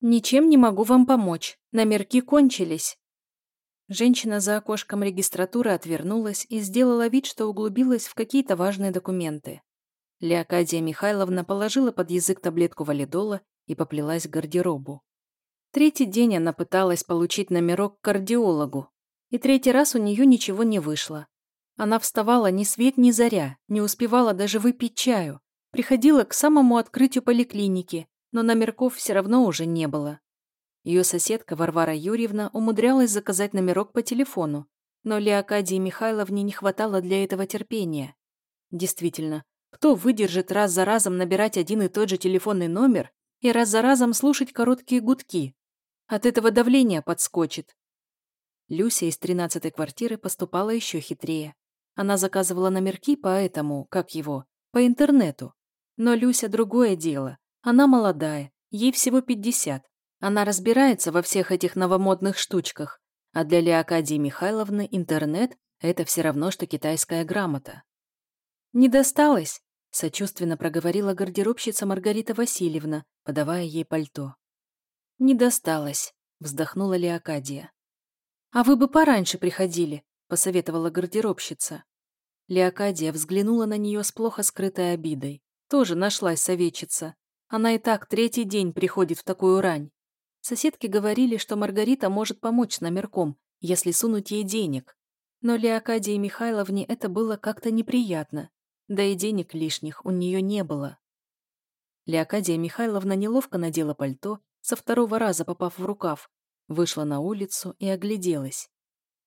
«Ничем не могу вам помочь. Номерки кончились». Женщина за окошком регистратуры отвернулась и сделала вид, что углубилась в какие-то важные документы. Леокадия Михайловна положила под язык таблетку валидола и поплелась к гардеробу. Третий день она пыталась получить номерок к кардиологу, и третий раз у нее ничего не вышло. Она вставала ни свет ни заря, не успевала даже выпить чаю, приходила к самому открытию поликлиники, но номерков все равно уже не было. Ее соседка Варвара Юрьевна умудрялась заказать номерок по телефону, но Леокадии Михайловне не хватало для этого терпения. Действительно, кто выдержит раз за разом набирать один и тот же телефонный номер и раз за разом слушать короткие гудки? От этого давление подскочит. Люся из тринадцатой квартиры поступала еще хитрее. Она заказывала номерки по этому, как его, по интернету. Но Люся другое дело. Она молодая, ей всего 50. Она разбирается во всех этих новомодных штучках. А для Леокадии Михайловны интернет – это все равно, что китайская грамота. «Не досталось?» – сочувственно проговорила гардеробщица Маргарита Васильевна, подавая ей пальто. «Не досталось», – вздохнула Леокадия. «А вы бы пораньше приходили», – посоветовала гардеробщица. Леокадия взглянула на нее с плохо скрытой обидой. Тоже нашлась советчица. Она и так третий день приходит в такую рань. Соседки говорили, что Маргарита может помочь с номерком, если сунуть ей денег. Но Леокадии Михайловне это было как-то неприятно. Да и денег лишних у нее не было. Леокадия Михайловна неловко надела пальто, со второго раза попав в рукав, вышла на улицу и огляделась.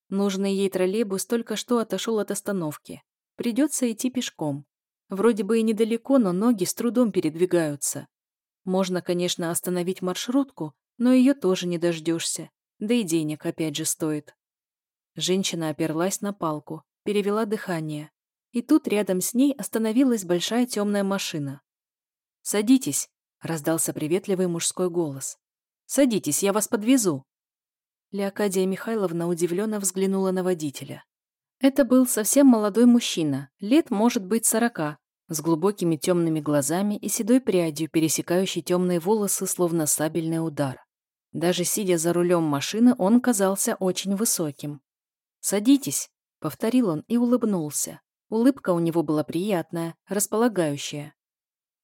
Нужный ей троллейбус только что отошел от остановки. Придется идти пешком. Вроде бы и недалеко, но ноги с трудом передвигаются. Можно, конечно, остановить маршрутку, но ее тоже не дождешься. Да и денег опять же стоит. Женщина оперлась на палку, перевела дыхание. И тут рядом с ней остановилась большая темная машина. «Садитесь», — раздался приветливый мужской голос. «Садитесь, я вас подвезу». Леокадия Михайловна удивленно взглянула на водителя. Это был совсем молодой мужчина, лет, может быть, сорока, с глубокими темными глазами и седой прядью, пересекающей темные волосы, словно сабельный удар. Даже сидя за рулем машины, он казался очень высоким. «Садитесь», — повторил он и улыбнулся. Улыбка у него была приятная, располагающая.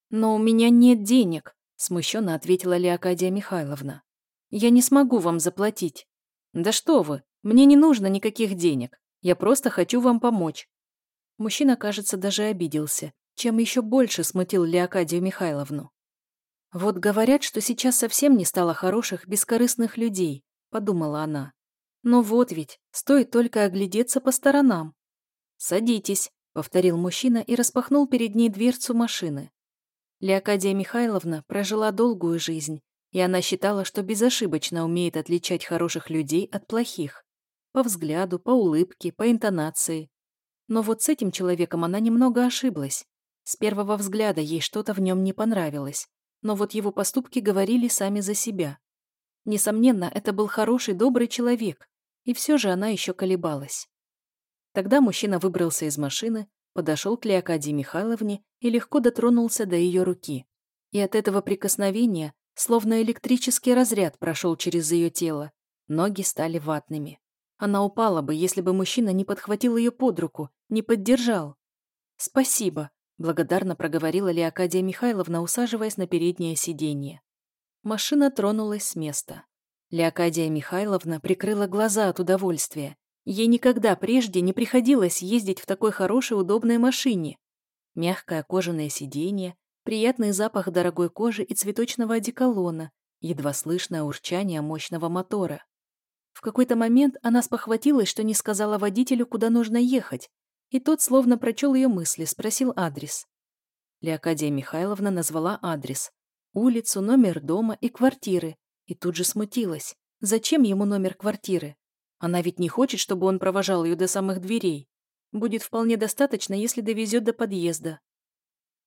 «Но у меня нет денег», — смущенно ответила Леокадия Михайловна. «Я не смогу вам заплатить». «Да что вы, мне не нужно никаких денег. Я просто хочу вам помочь». Мужчина, кажется, даже обиделся, чем еще больше смутил Леокадию Михайловну. «Вот говорят, что сейчас совсем не стало хороших, бескорыстных людей», — подумала она. «Но вот ведь, стоит только оглядеться по сторонам». «Садитесь», — повторил мужчина и распахнул перед ней дверцу машины. Леокадия Михайловна прожила долгую жизнь, и она считала, что безошибочно умеет отличать хороших людей от плохих. По взгляду, по улыбке, по интонации. Но вот с этим человеком она немного ошиблась. С первого взгляда ей что-то в нем не понравилось, но вот его поступки говорили сами за себя. Несомненно, это был хороший, добрый человек, и все же она еще колебалась. Тогда мужчина выбрался из машины, подошел к Леокадии Михайловне и легко дотронулся до ее руки. И от этого прикосновения, словно электрический разряд прошел через ее тело, ноги стали ватными. Она упала бы, если бы мужчина не подхватил ее под руку, не поддержал. «Спасибо», Благодарно проговорила Леокадия Михайловна, усаживаясь на переднее сиденье. Машина тронулась с места. Леокадия Михайловна прикрыла глаза от удовольствия. Ей никогда прежде не приходилось ездить в такой хорошей удобной машине. Мягкое кожаное сиденье, приятный запах дорогой кожи и цветочного одеколона, едва слышное урчание мощного мотора. В какой-то момент она спохватилась, что не сказала водителю, куда нужно ехать, и тот словно прочел ее мысли, спросил адрес. Леокадия Михайловна назвала адрес, улицу, номер дома и квартиры, и тут же смутилась. Зачем ему номер квартиры? Она ведь не хочет, чтобы он провожал ее до самых дверей. Будет вполне достаточно, если довезет до подъезда.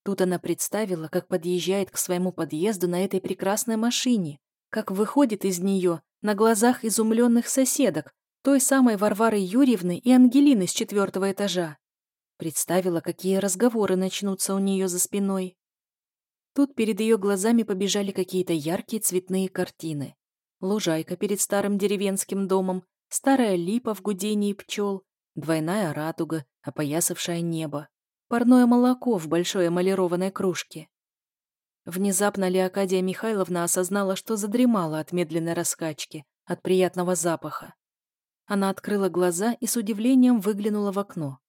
Тут она представила, как подъезжает к своему подъезду на этой прекрасной машине, как выходит из нее на глазах изумленных соседок, той самой Варвары Юрьевны и Ангелины с четвертого этажа. Представила, какие разговоры начнутся у нее за спиной. Тут перед ее глазами побежали какие-то яркие цветные картины. Лужайка перед старым деревенским домом, старая липа в гудении пчел, двойная радуга, опоясавшая небо, парное молоко в большой эмалированной кружке. Внезапно Леокадия Михайловна осознала, что задремала от медленной раскачки, от приятного запаха. Она открыла глаза и с удивлением выглянула в окно.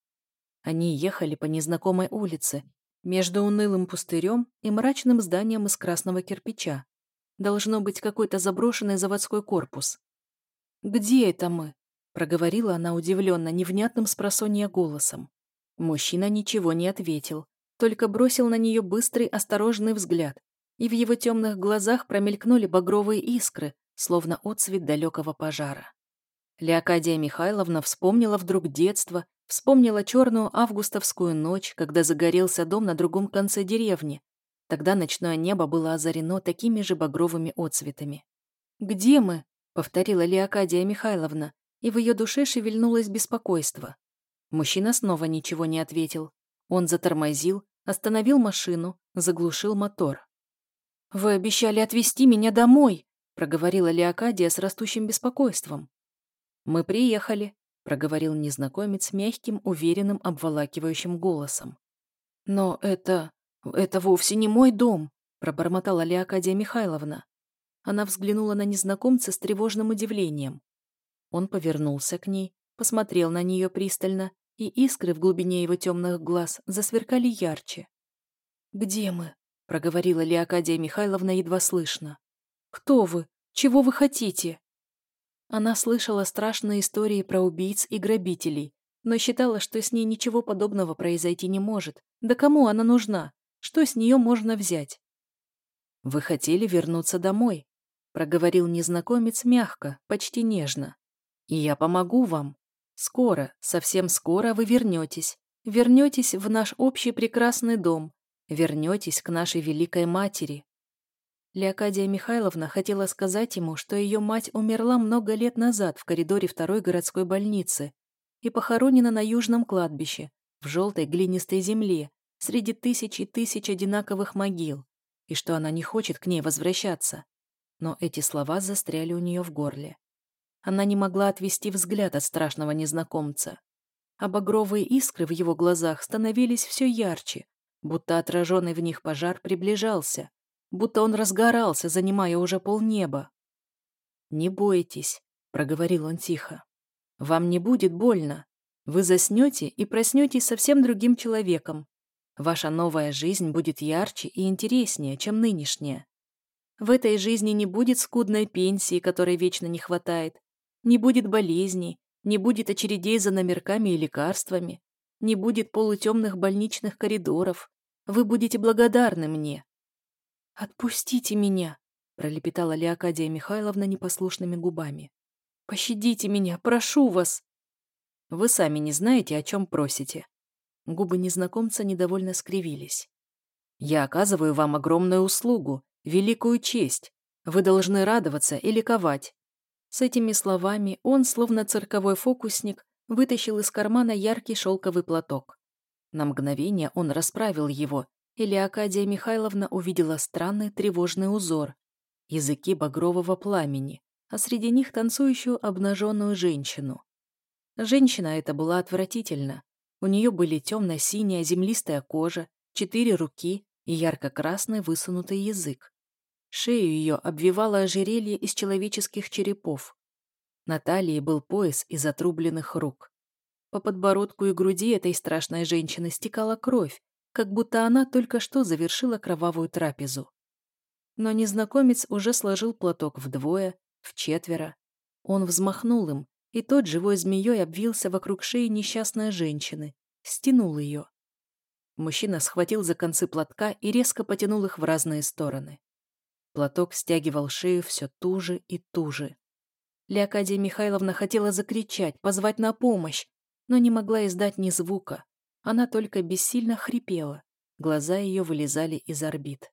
Они ехали по незнакомой улице, между унылым пустырем и мрачным зданием из красного кирпича. Должно быть какой-то заброшенный заводской корпус. «Где это мы?» — проговорила она удивленно, невнятным спросонья голосом. Мужчина ничего не ответил, только бросил на нее быстрый, осторожный взгляд, и в его темных глазах промелькнули багровые искры, словно отсвет далекого пожара. Леокадия Михайловна вспомнила вдруг детство, Вспомнила черную августовскую ночь, когда загорелся дом на другом конце деревни. Тогда ночное небо было озарено такими же багровыми отцветами. «Где мы?» — повторила Леокадия Михайловна, и в ее душе шевельнулось беспокойство. Мужчина снова ничего не ответил. Он затормозил, остановил машину, заглушил мотор. «Вы обещали отвезти меня домой», — проговорила Леокадия с растущим беспокойством. «Мы приехали», проговорил незнакомец мягким, уверенным, обволакивающим голосом. «Но это... это вовсе не мой дом», пробормотала Леокадия Михайловна. Она взглянула на незнакомца с тревожным удивлением. Он повернулся к ней, посмотрел на нее пристально, и искры в глубине его темных глаз засверкали ярче. «Где мы?» — проговорила Леокадия Михайловна едва слышно. «Кто вы? Чего вы хотите?» Она слышала страшные истории про убийц и грабителей, но считала, что с ней ничего подобного произойти не может. Да кому она нужна? Что с нее можно взять? «Вы хотели вернуться домой», — проговорил незнакомец мягко, почти нежно. «И я помогу вам. Скоро, совсем скоро вы вернетесь. Вернетесь в наш общий прекрасный дом. Вернетесь к нашей великой матери. Леокадия Михайловна хотела сказать ему, что ее мать умерла много лет назад в коридоре второй городской больницы и похоронена на южном кладбище, в желтой глинистой земле, среди тысяч и тысяч одинаковых могил, и что она не хочет к ней возвращаться. Но эти слова застряли у нее в горле. Она не могла отвести взгляд от страшного незнакомца. А багровые искры в его глазах становились все ярче, будто отраженный в них пожар приближался, будто он разгорался, занимая уже полнеба. «Не бойтесь», — проговорил он тихо. «Вам не будет больно. Вы заснете и проснетесь совсем другим человеком. Ваша новая жизнь будет ярче и интереснее, чем нынешняя. В этой жизни не будет скудной пенсии, которой вечно не хватает, не будет болезней, не будет очередей за номерками и лекарствами, не будет полутемных больничных коридоров. Вы будете благодарны мне, «Отпустите меня!» — пролепетала Леокадия Михайловна непослушными губами. «Пощадите меня, прошу вас!» «Вы сами не знаете, о чем просите». Губы незнакомца недовольно скривились. «Я оказываю вам огромную услугу, великую честь. Вы должны радоваться и ликовать». С этими словами он, словно цирковой фокусник, вытащил из кармана яркий шелковый платок. На мгновение он расправил его, и Леокадия Михайловна увидела странный тревожный узор, языки багрового пламени, а среди них танцующую обнаженную женщину. Женщина эта была отвратительна. У нее были темно-синяя землистая кожа, четыре руки и ярко-красный высунутый язык. Шею ее обвивало ожерелье из человеческих черепов. На талии был пояс из отрубленных рук. По подбородку и груди этой страшной женщины стекала кровь, как будто она только что завершила кровавую трапезу. Но незнакомец уже сложил платок вдвое, в четверо. Он взмахнул им, и тот живой змеей обвился вокруг шеи несчастной женщины, стянул ее. Мужчина схватил за концы платка и резко потянул их в разные стороны. Платок стягивал шею все туже и туже. Леокадия Михайловна хотела закричать, позвать на помощь, но не могла издать ни звука. Она только бессильно хрипела, глаза ее вылезали из орбит.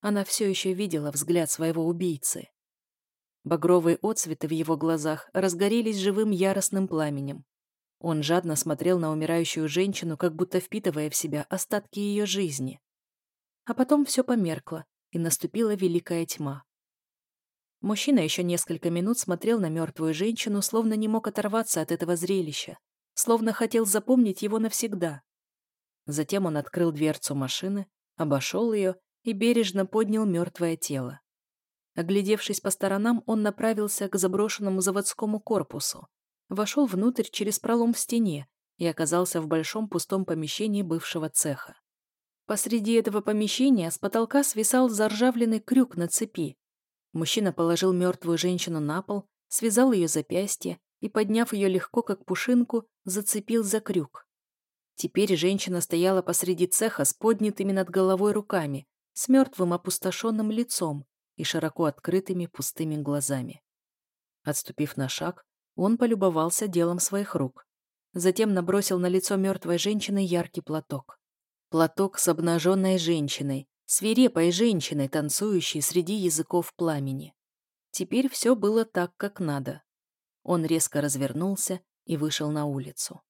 Она все еще видела взгляд своего убийцы. Багровые отцветы в его глазах разгорелись живым яростным пламенем. Он жадно смотрел на умирающую женщину, как будто впитывая в себя остатки ее жизни. а потом все померкло, и наступила великая тьма. Мужчина еще несколько минут смотрел на мертвую женщину, словно не мог оторваться от этого зрелища, словно хотел запомнить его навсегда. Затем он открыл дверцу машины, обошел ее и бережно поднял мертвое тело. Оглядевшись по сторонам, он направился к заброшенному заводскому корпусу, вошел внутрь через пролом в стене и оказался в большом пустом помещении бывшего цеха. Посреди этого помещения с потолка свисал заржавленный крюк на цепи. Мужчина положил мертвую женщину на пол, связал ее запястье и, подняв ее легко, как пушинку, зацепил за крюк. Теперь женщина стояла посреди цеха с поднятыми над головой руками, с мертвым опустошенным лицом и широко открытыми пустыми глазами. Отступив на шаг, он полюбовался делом своих рук. Затем набросил на лицо мертвой женщины яркий платок. Платок с обнаженной женщиной, свирепой женщиной, танцующей среди языков пламени. Теперь все было так, как надо. Он резко развернулся и вышел на улицу.